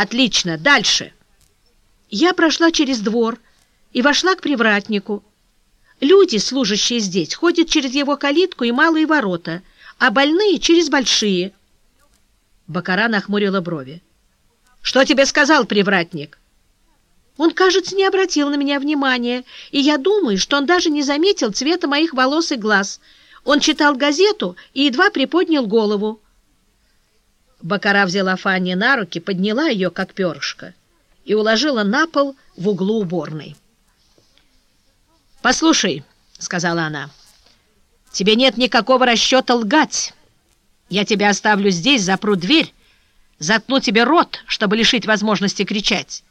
Отлично, дальше. Я прошла через двор и вошла к привратнику. Люди, служащие здесь, ходят через его калитку и малые ворота, а больные — через большие. Бакара нахмурила брови. — Что тебе сказал привратник? Он, кажется, не обратил на меня внимания, и я думаю, что он даже не заметил цвета моих волос и глаз. Он читал газету и едва приподнял голову. Бакара взяла Фанни на руки, подняла ее, как перышко, и уложила на пол в углу уборной. «Послушай», — сказала она, — «тебе нет никакого расчета лгать. Я тебя оставлю здесь, запру дверь, заткну тебе рот, чтобы лишить возможности кричать.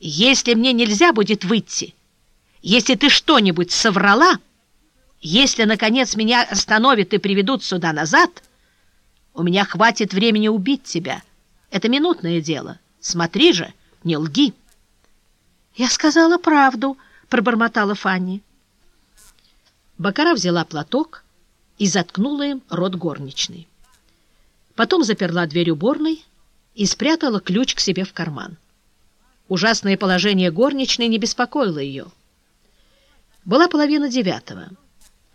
Если мне нельзя будет выйти, если ты что-нибудь соврала, если, наконец, меня остановят и приведут сюда назад, у меня хватит времени убить тебя. Это минутное дело. Смотри же, не лги». «Я сказала правду», — пробормотала Фанни. Бакара взяла платок и заткнула им рот горничной. Потом заперла дверь уборной и спрятала ключ к себе в карман. Ужасное положение горничной не беспокоило ее. Была половина девятого.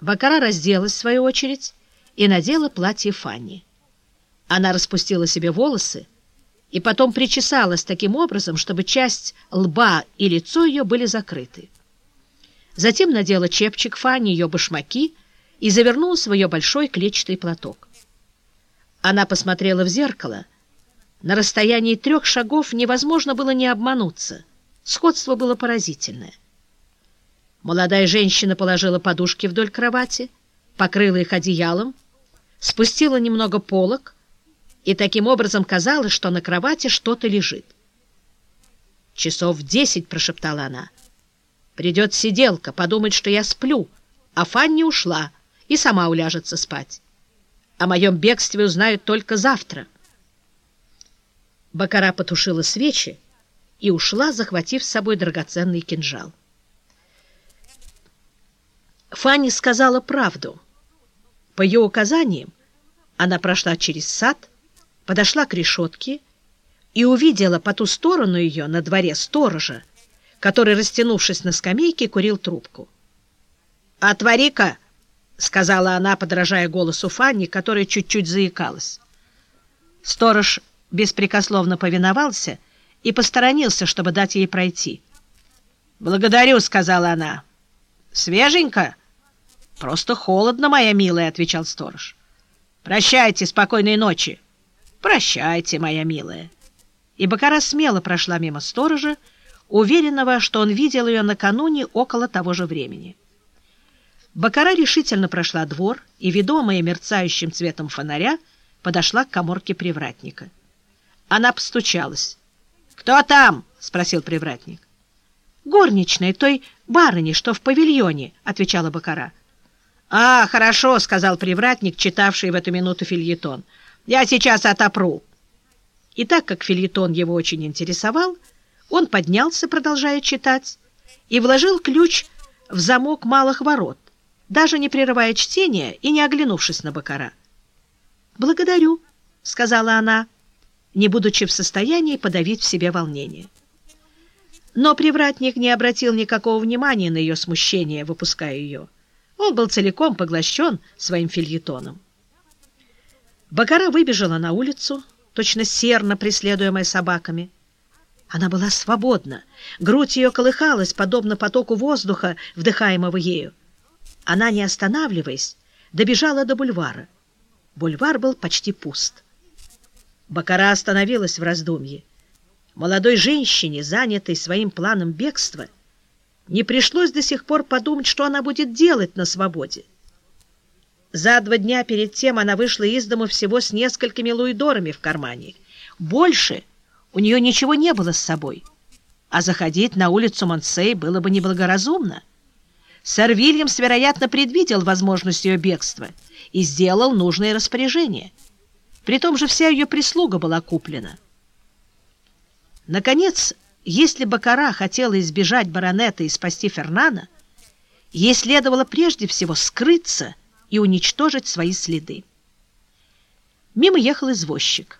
Бакара разделась, в свою очередь, и надела платье Фанни. Она распустила себе волосы и потом причесалась таким образом, чтобы часть лба и лицо ее были закрыты. Затем надела чепчик Фанни, ее башмаки, и завернула в ее большой клетчатый платок. Она посмотрела в зеркало. На расстоянии трех шагов невозможно было не обмануться. Сходство было поразительное. Молодая женщина положила подушки вдоль кровати, покрыла их одеялом, спустила немного полок, и таким образом казалось, что на кровати что-то лежит. «Часов десять», — прошептала она, — Придет сиделка, подумать, что я сплю, а Фанни ушла и сама уляжется спать. О моем бегстве узнают только завтра. Бакара потушила свечи и ушла, захватив с собой драгоценный кинжал. Фанни сказала правду. По ее указаниям она прошла через сад, подошла к решетке и увидела по ту сторону ее на дворе сторожа, который, растянувшись на скамейке, курил трубку. «Отвори-ка!» — сказала она, подражая голосу Фанни, которая чуть-чуть заикалась. Сторож беспрекословно повиновался и посторонился, чтобы дать ей пройти. «Благодарю», — сказала она. «Свеженько?» «Просто холодно, моя милая», — отвечал сторож. «Прощайте, спокойной ночи». «Прощайте, моя милая». И Бакара смело прошла мимо сторожа, уверенного, что он видел ее накануне около того же времени. Бакара решительно прошла двор и, ведомая мерцающим цветом фонаря, подошла к коморке привратника. Она постучалась. «Кто там?» — спросил привратник. «Горничная той барыни, что в павильоне», — отвечала Бакара. «А, хорошо», — сказал привратник, читавший в эту минуту фильетон. «Я сейчас отопру». И так как фильетон его очень интересовал, он поднялся, продолжая читать, и вложил ключ в замок малых ворот, даже не прерывая чтения и не оглянувшись на Бакара. «Благодарю», — сказала она, не будучи в состоянии подавить в себе волнение. Но привратник не обратил никакого внимания на ее смущение, выпуская ее. Он был целиком поглощен своим фильетоном. Бакара выбежала на улицу, точно серно преследуемая собаками, она была свободна, грудь ее колыхалась, подобно потоку воздуха, вдыхаемого ею. Она, не останавливаясь, добежала до бульвара. Бульвар был почти пуст. Бакара остановилась в раздумье. Молодой женщине, занятой своим планом бегства, не пришлось до сих пор подумать, что она будет делать на свободе. За два дня перед тем она вышла из дома всего с несколькими луидорами в кармане. Больше — у нее ничего не было с собой, а заходить на улицу Монсей было бы неблагоразумно. Сэр Вильямс, вероятно, предвидел возможность ее бегства и сделал нужные распоряжения. При том же вся ее прислуга была куплена. Наконец, если Бакара хотела избежать баронета и спасти Фернана, ей следовало прежде всего скрыться и уничтожить свои следы. Мимо ехал извозчик.